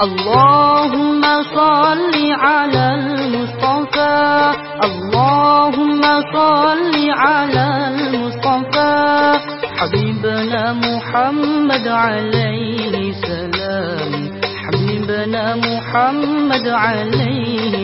اللهم صل على المصطفى. اللهم صل حبيبنا محمد عليه سلام حبيبنا محمد عليه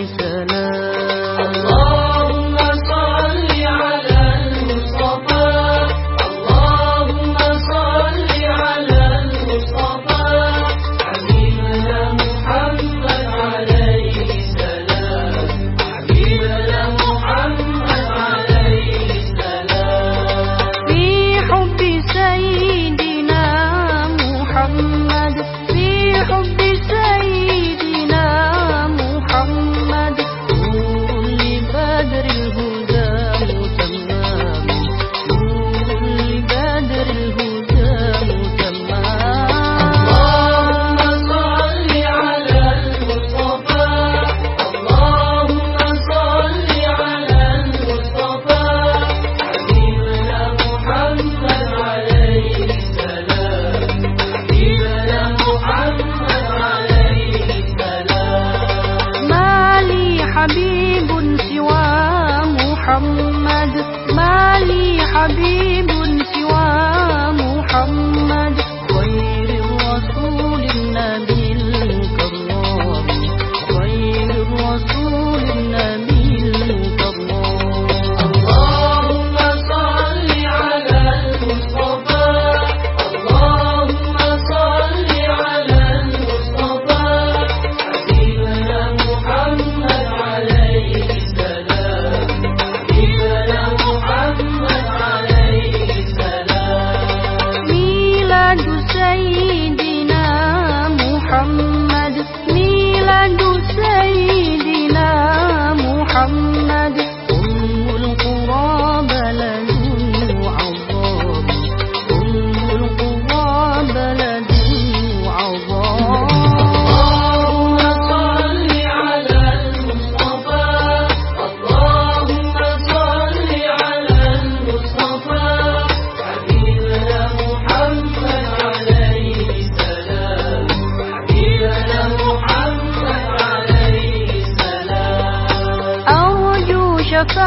محمد ما لي حبيب سوى محمد.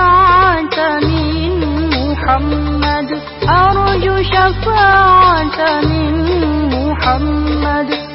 الشفاعة من محمد. أرجو شفاعة من محمد.